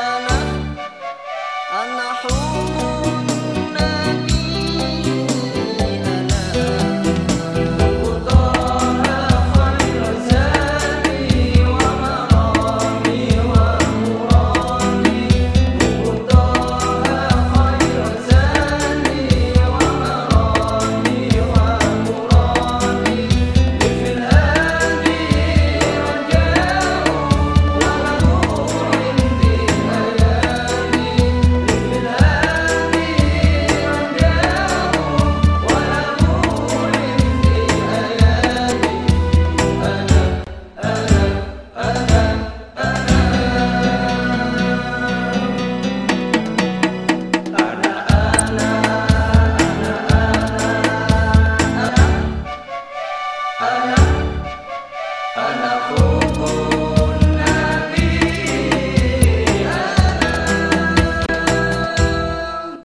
أنا أنا حور